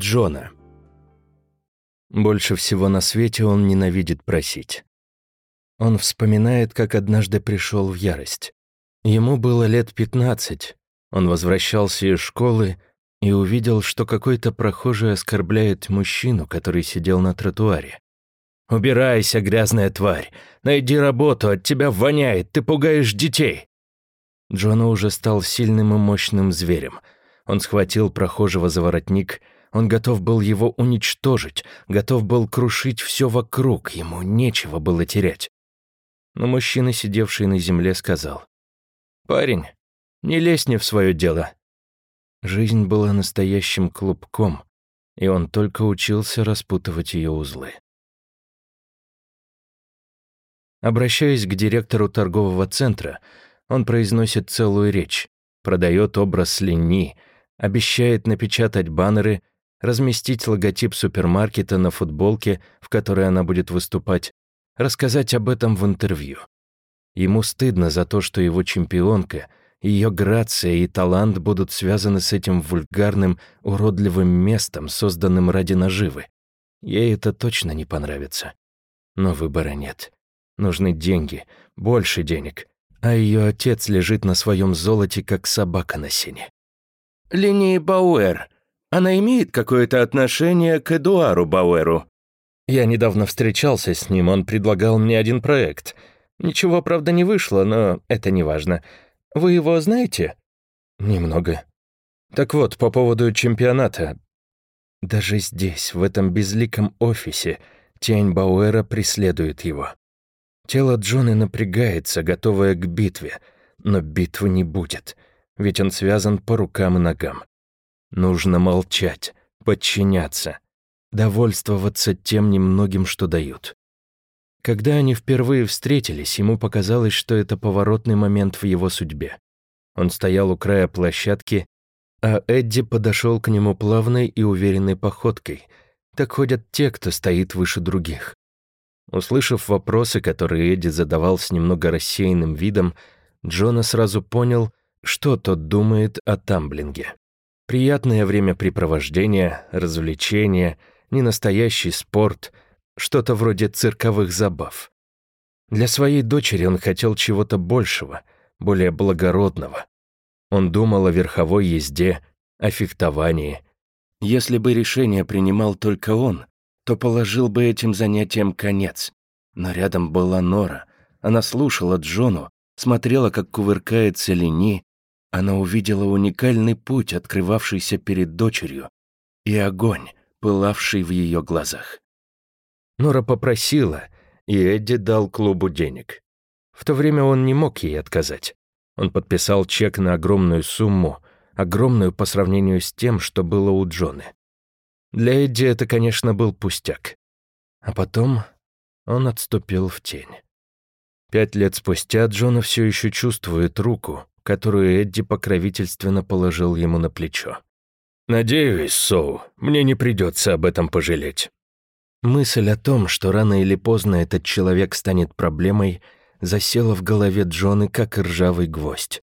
Джона. Больше всего на свете он ненавидит просить. Он вспоминает, как однажды пришел в ярость. Ему было лет пятнадцать. Он возвращался из школы и увидел, что какой-то прохожий оскорбляет мужчину, который сидел на тротуаре. «Убирайся, грязная тварь! Найди работу, от тебя воняет, ты пугаешь детей!» Джона уже стал сильным и мощным зверем. Он схватил прохожего за воротник, он готов был его уничтожить, готов был крушить все вокруг, ему нечего было терять. Но мужчина, сидевший на земле, сказал, «Парень, не лезь не в свое дело». Жизнь была настоящим клубком, и он только учился распутывать ее узлы. Обращаясь к директору торгового центра, он произносит целую речь, продает образ Ленни, обещает напечатать баннеры, разместить логотип супермаркета на футболке, в которой она будет выступать, рассказать об этом в интервью. Ему стыдно за то, что его чемпионка, ее грация и талант будут связаны с этим вульгарным, уродливым местом, созданным ради наживы. Ей это точно не понравится. Но выбора нет. Нужны деньги, больше денег. А ее отец лежит на своем золоте, как собака на сене. «Линии Бауэр. Она имеет какое-то отношение к Эдуару Бауэру?» Я недавно встречался с ним, он предлагал мне один проект. Ничего, правда, не вышло, но это не важно. Вы его знаете? Немного. Так вот, по поводу чемпионата. Даже здесь, в этом безликом офисе, тень Бауэра преследует его. Тело Джона напрягается, готовое к битве, но битвы не будет, ведь он связан по рукам и ногам. Нужно молчать, подчиняться, довольствоваться тем немногим, что дают. Когда они впервые встретились, ему показалось, что это поворотный момент в его судьбе. Он стоял у края площадки, а Эдди подошел к нему плавной и уверенной походкой. Так ходят те, кто стоит выше других. Услышав вопросы, которые Эдди задавал с немного рассеянным видом, Джона сразу понял, что тот думает о тамблинге. Приятное времяпрепровождение, развлечения, ненастоящий спорт, что-то вроде цирковых забав. Для своей дочери он хотел чего-то большего, более благородного. Он думал о верховой езде, о фехтовании. Если бы решение принимал только он, то положил бы этим занятиям конец. Но рядом была Нора. Она слушала Джону, смотрела, как кувыркается Лени. Она увидела уникальный путь, открывавшийся перед дочерью, и огонь, пылавший в ее глазах. Нора попросила, и Эдди дал клубу денег. В то время он не мог ей отказать. Он подписал чек на огромную сумму, огромную по сравнению с тем, что было у Джоны. Для Эдди это, конечно, был пустяк. А потом он отступил в тень. Пять лет спустя Джона все еще чувствует руку, которую Эдди покровительственно положил ему на плечо. «Надеюсь, Соу, мне не придется об этом пожалеть». Мысль о том, что рано или поздно этот человек станет проблемой, засела в голове Джоны как ржавый гвоздь.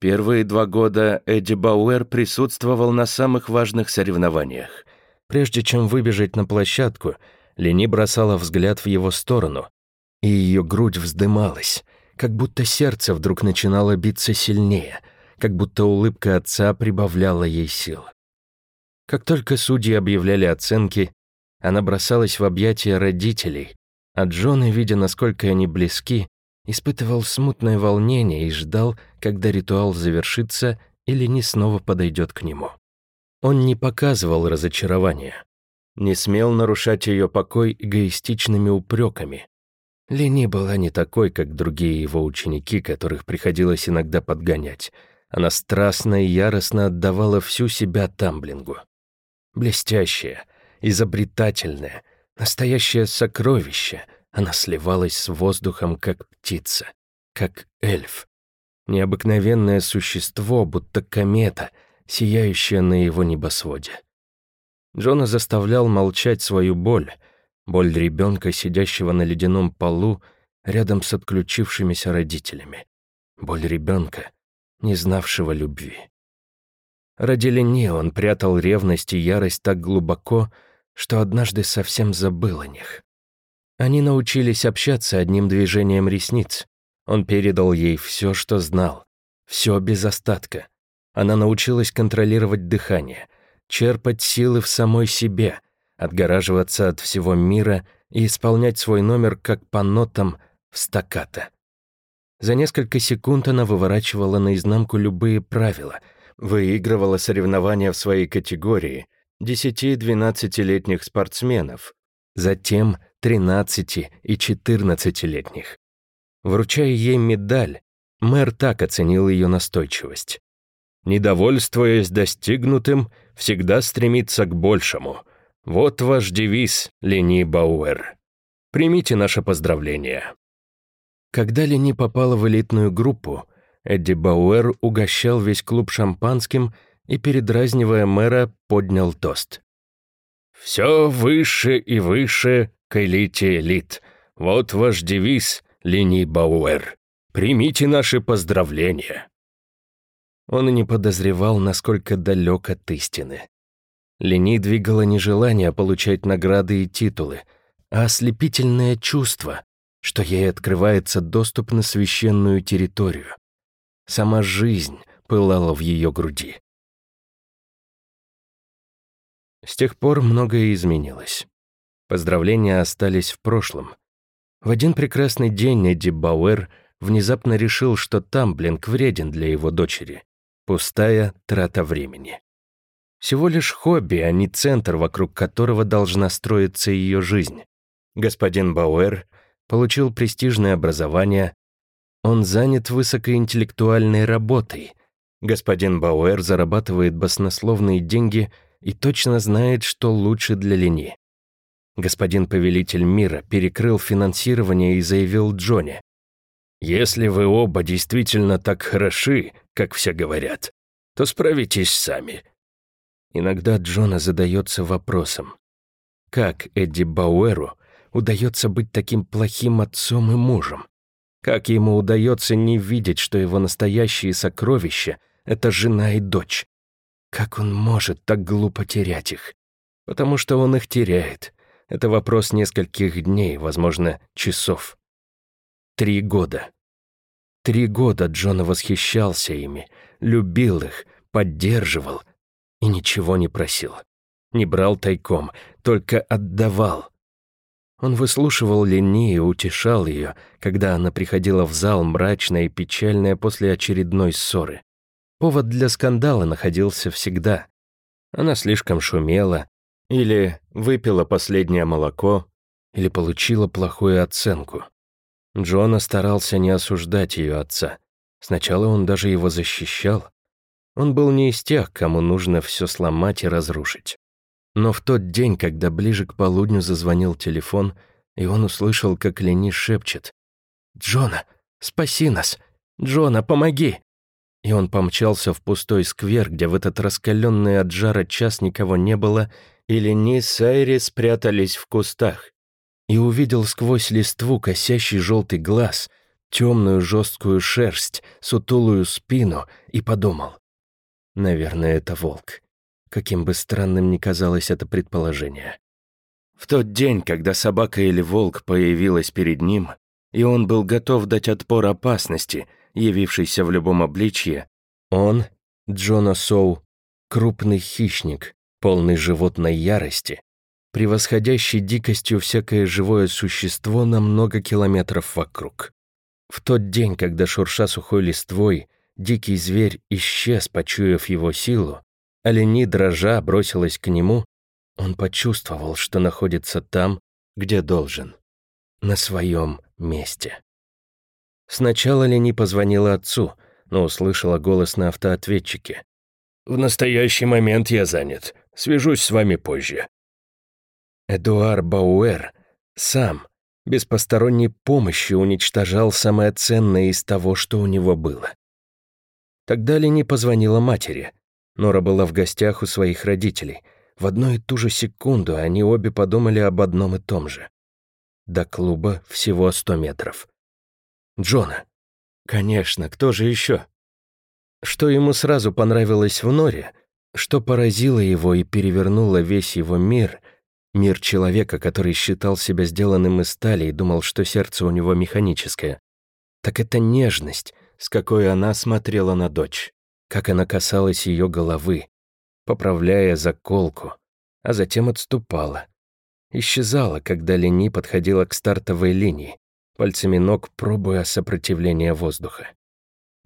Первые два года Эдди Бауэр присутствовал на самых важных соревнованиях. Прежде чем выбежать на площадку, Лени бросала взгляд в его сторону, и ее грудь вздымалась, как будто сердце вдруг начинало биться сильнее, как будто улыбка отца прибавляла ей сил. Как только судьи объявляли оценки, она бросалась в объятия родителей, а Джон, видя, насколько они близки, испытывал смутное волнение и ждал, когда ритуал завершится или не снова подойдет к нему. Он не показывал разочарования, не смел нарушать ее покой эгоистичными упреками. Лени была не такой, как другие его ученики, которых приходилось иногда подгонять. Она страстно и яростно отдавала всю себя тамблингу. Блестящая, изобретательная, настоящее сокровище, она сливалась с воздухом, как птица, как эльф. Необыкновенное существо, будто комета — сияющая на его небосводе. Джона заставлял молчать свою боль, боль ребенка, сидящего на ледяном полу рядом с отключившимися родителями, боль ребенка, не знавшего любви. Ради Лени он прятал ревность и ярость так глубоко, что однажды совсем забыл о них. Они научились общаться одним движением ресниц. Он передал ей все, что знал, все без остатка. Она научилась контролировать дыхание, черпать силы в самой себе, отгораживаться от всего мира и исполнять свой номер как по нотам в стаккато. За несколько секунд она выворачивала наизнанку любые правила, выигрывала соревнования в своей категории 10-12-летних спортсменов, затем 13 и 14-летних. Вручая ей медаль, мэр так оценил ее настойчивость. «Недовольствуясь достигнутым, всегда стремиться к большему. Вот ваш девиз, Лени Бауэр. Примите наше поздравление». Когда Лени попала в элитную группу, Эдди Бауэр угощал весь клуб шампанским и, передразнивая мэра, поднял тост. «Все выше и выше к элите элит. Вот ваш девиз, Лени Бауэр. Примите наши поздравления». Он и не подозревал, насколько далек от истины. Лени двигало не желание получать награды и титулы, а ослепительное чувство, что ей открывается доступ на священную территорию. Сама жизнь пылала в ее груди. С тех пор многое изменилось. Поздравления остались в прошлом. В один прекрасный день Эдди Бауэр внезапно решил, что Тамблинг вреден для его дочери. Пустая трата времени. Всего лишь хобби, а не центр, вокруг которого должна строиться ее жизнь. Господин Бауэр получил престижное образование, он занят высокоинтеллектуальной работой. Господин Бауэр зарабатывает баснословные деньги и точно знает, что лучше для Лени. Господин Повелитель Мира перекрыл финансирование и заявил Джонни, «Если вы оба действительно так хороши, как все говорят, то справитесь сами». Иногда Джона задается вопросом, как Эдди Бауэру удается быть таким плохим отцом и мужем? Как ему удается не видеть, что его настоящие сокровища — это жена и дочь? Как он может так глупо терять их? Потому что он их теряет. Это вопрос нескольких дней, возможно, часов. Три года. Три года Джона восхищался ими, любил их, поддерживал и ничего не просил. Не брал тайком, только отдавал. Он выслушивал Лени и утешал ее, когда она приходила в зал мрачная и печальная после очередной ссоры. Повод для скандала находился всегда. Она слишком шумела, или выпила последнее молоко, или получила плохую оценку. Джона старался не осуждать ее отца. Сначала он даже его защищал. Он был не из тех, кому нужно все сломать и разрушить. Но в тот день, когда ближе к полудню зазвонил телефон, и он услышал, как Лени шепчет «Джона, спаси нас! Джона, помоги!» И он помчался в пустой сквер, где в этот раскаленный от жара час никого не было, и Лени с Айри спрятались в кустах. И увидел сквозь листву косящий желтый глаз, темную жесткую шерсть, сутулую спину, и подумал. Наверное, это волк каким бы странным ни казалось это предположение. В тот день, когда собака или волк появилась перед ним, и он был готов дать отпор опасности, явившейся в любом обличье, он, Джона Соу, крупный хищник, полный животной ярости, превосходящий дикостью всякое живое существо на много километров вокруг. В тот день, когда, шурша сухой листвой, дикий зверь исчез, почуяв его силу, Олени дрожа бросилась к нему. Он почувствовал, что находится там, где должен. На своем месте. Сначала Лени позвонила отцу, но услышала голос на автоответчике. «В настоящий момент я занят. Свяжусь с вами позже». Эдуар Бауэр сам, без посторонней помощи, уничтожал самое ценное из того, что у него было. Тогда Лени позвонила матери, Нора была в гостях у своих родителей. В одну и ту же секунду они обе подумали об одном и том же. До клуба всего сто метров. Джона. Конечно, кто же еще? Что ему сразу понравилось в Норе, Что поразило его и перевернуло весь его мир, мир человека, который считал себя сделанным из стали и думал, что сердце у него механическое, так это нежность, с какой она смотрела на дочь, как она касалась ее головы, поправляя заколку, а затем отступала. Исчезала, когда Лени подходила к стартовой линии, пальцами ног пробуя сопротивление воздуха.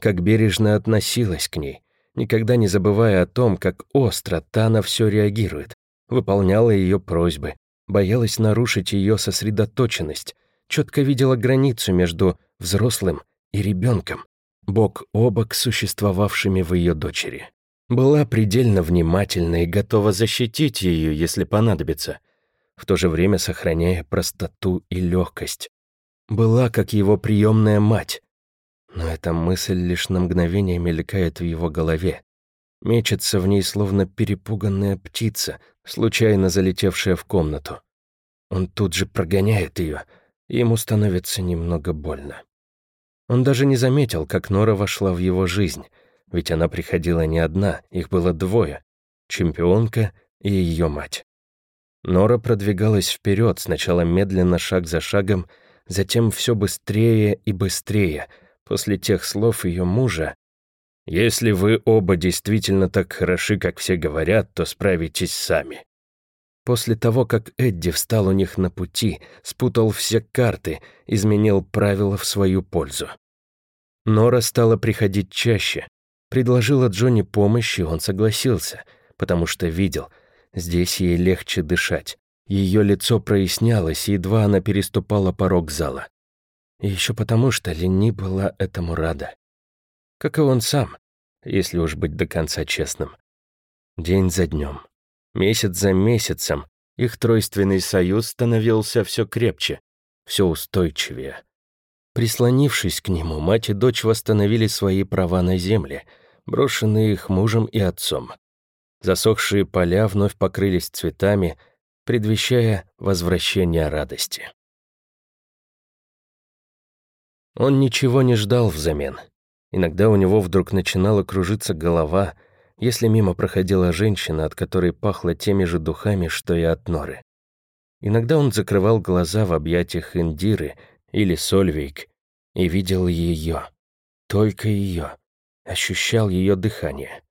Как бережно относилась к ней, никогда не забывая о том, как остро та на все реагирует, выполняла ее просьбы, боялась нарушить ее сосредоточенность, четко видела границу между взрослым и ребенком, бок о бок существовавшими в ее дочери. Была предельно внимательна и готова защитить ее, если понадобится, в то же время сохраняя простоту и легкость. Была как его приемная мать. Но эта мысль лишь на мгновение мелькает в его голове. Мечется в ней, словно перепуганная птица, случайно залетевшая в комнату. Он тут же прогоняет ее, и ему становится немного больно. Он даже не заметил, как Нора вошла в его жизнь, ведь она приходила не одна, их было двое — чемпионка и ее мать. Нора продвигалась вперед, сначала медленно, шаг за шагом, затем все быстрее и быстрее, после тех слов ее мужа «Если вы оба действительно так хороши, как все говорят, то справитесь сами». После того, как Эдди встал у них на пути, спутал все карты, изменил правила в свою пользу. Нора стала приходить чаще. Предложила Джонни помощь, и он согласился, потому что видел, здесь ей легче дышать. Ее лицо прояснялось, едва она переступала порог зала. И еще потому, что Лени была этому рада. Как и он сам, если уж быть до конца честным. День за днем, месяц за месяцем их тройственный союз становился все крепче, все устойчивее. Прислонившись к нему, мать и дочь восстановили свои права на земле, брошенные их мужем и отцом. Засохшие поля вновь покрылись цветами, предвещая возвращение радости. Он ничего не ждал взамен. Иногда у него вдруг начинала кружиться голова, если мимо проходила женщина, от которой пахло теми же духами, что и от Норы. Иногда он закрывал глаза в объятиях Индиры или Сольвейк, и видел ее, только ее, ощущал ее дыхание.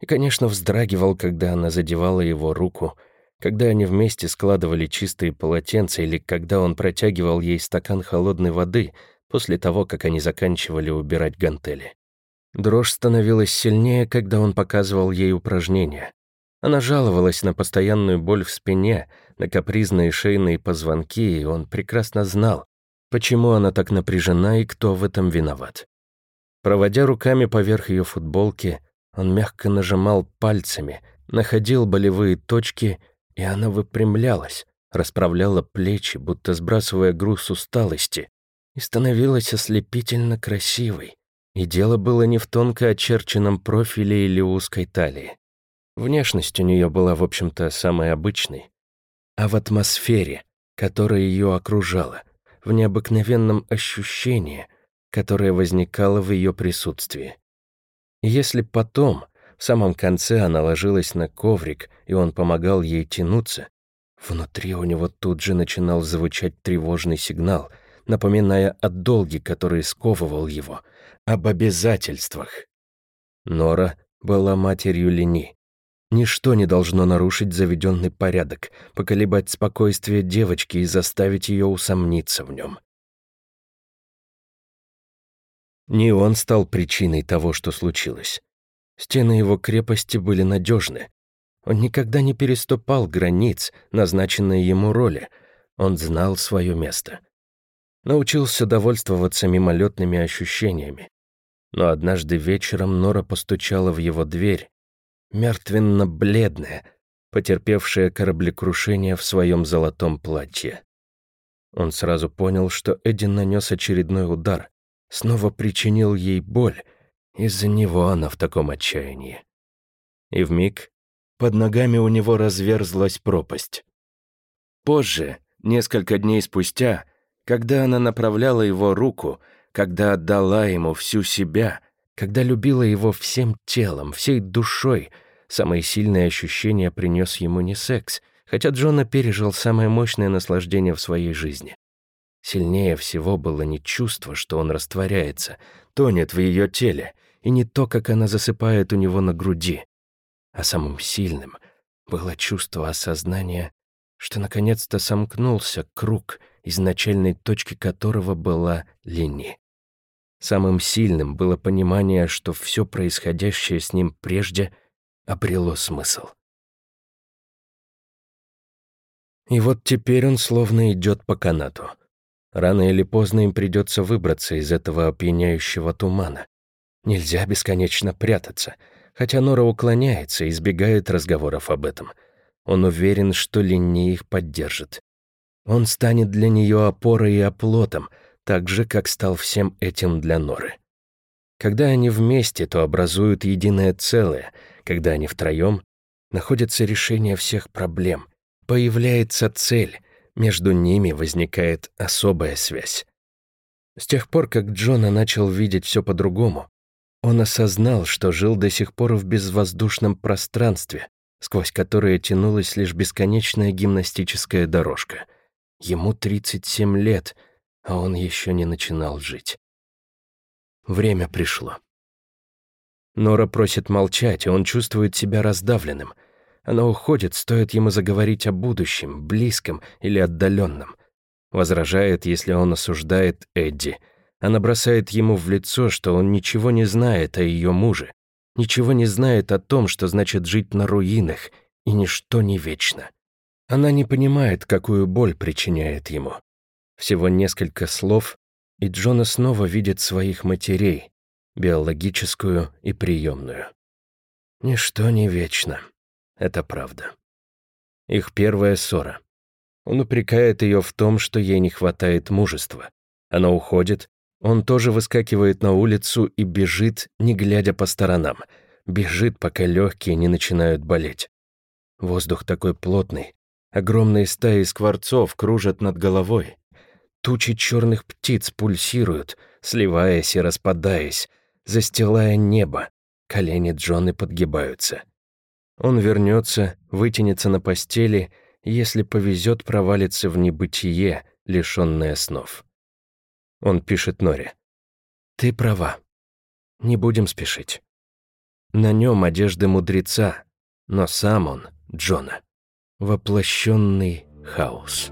И, конечно, вздрагивал, когда она задевала его руку, когда они вместе складывали чистые полотенца или когда он протягивал ей стакан холодной воды после того, как они заканчивали убирать гантели. Дрожь становилась сильнее, когда он показывал ей упражнения. Она жаловалась на постоянную боль в спине, на капризные шейные позвонки, и он прекрасно знал, почему она так напряжена и кто в этом виноват. Проводя руками поверх ее футболки, он мягко нажимал пальцами, находил болевые точки, и она выпрямлялась, расправляла плечи, будто сбрасывая груз усталости, и становилась ослепительно красивой. И дело было не в тонко очерченном профиле или узкой талии. Внешность у нее была, в общем-то, самой обычной, а в атмосфере, которая ее окружала, в необыкновенном ощущении, которое возникало в ее присутствии. Если потом, в самом конце она ложилась на коврик, и он помогал ей тянуться, внутри у него тут же начинал звучать тревожный сигнал, напоминая о долге, который сковывал его, об обязательствах. Нора была матерью Лени, Ничто не должно нарушить заведенный порядок, поколебать спокойствие девочки и заставить ее усомниться в нем. Не он стал причиной того, что случилось. Стены его крепости были надежны. Он никогда не переступал границ, назначенные ему роли. Он знал свое место. Научился довольствоваться мимолетными ощущениями. Но однажды вечером Нора постучала в его дверь, мертвенно-бледная, потерпевшая кораблекрушение в своем золотом платье. Он сразу понял, что Эдди нанес очередной удар, снова причинил ей боль, из-за него она в таком отчаянии. И вмиг под ногами у него разверзлась пропасть. Позже, несколько дней спустя, когда она направляла его руку, когда отдала ему всю себя, когда любила его всем телом, всей душой, Самые сильные ощущения принес ему не секс, хотя Джона пережил самое мощное наслаждение в своей жизни. Сильнее всего было не чувство, что он растворяется, тонет в ее теле, и не то, как она засыпает у него на груди, а самым сильным было чувство осознания, что наконец-то сомкнулся круг, изначальной точки которого была Лини. Самым сильным было понимание, что все происходящее с ним прежде обрело смысл. И вот теперь он словно идет по канату. Рано или поздно им придется выбраться из этого опьяняющего тумана. Нельзя бесконечно прятаться, хотя Нора уклоняется и избегает разговоров об этом. Он уверен, что Линни их поддержит. Он станет для нее опорой и оплотом, так же, как стал всем этим для Норы. Когда они вместе, то образуют единое целое, когда они втроем, находится решение всех проблем, появляется цель, между ними возникает особая связь. С тех пор, как Джона начал видеть все по-другому, он осознал, что жил до сих пор в безвоздушном пространстве, сквозь которое тянулась лишь бесконечная гимнастическая дорожка. Ему 37 лет, а он еще не начинал жить. Время пришло. Нора просит молчать, и он чувствует себя раздавленным. Она уходит, стоит ему заговорить о будущем, близком или отдаленном. Возражает, если он осуждает Эдди — она бросает ему в лицо, что он ничего не знает о ее муже, ничего не знает о том, что значит жить на руинах, и ничто не вечно. Она не понимает, какую боль причиняет ему. Всего несколько слов, и Джона снова видит своих матерей, биологическую и приемную. Ничто не вечно. Это правда. Их первая ссора. Он упрекает ее в том, что ей не хватает мужества. Она уходит, он тоже выскакивает на улицу и бежит, не глядя по сторонам. Бежит, пока легкие не начинают болеть. Воздух такой плотный. Огромные стаи скворцов кружат над головой. Тучи черных птиц пульсируют, сливаясь и распадаясь, застилая небо. Колени Джоны подгибаются. Он вернется, вытянется на постели, если повезет, провалится в небытие, лишенное снов. Он пишет Норе. «Ты права. Не будем спешить. На нем одежды мудреца, но сам он, Джона, воплощенный хаос».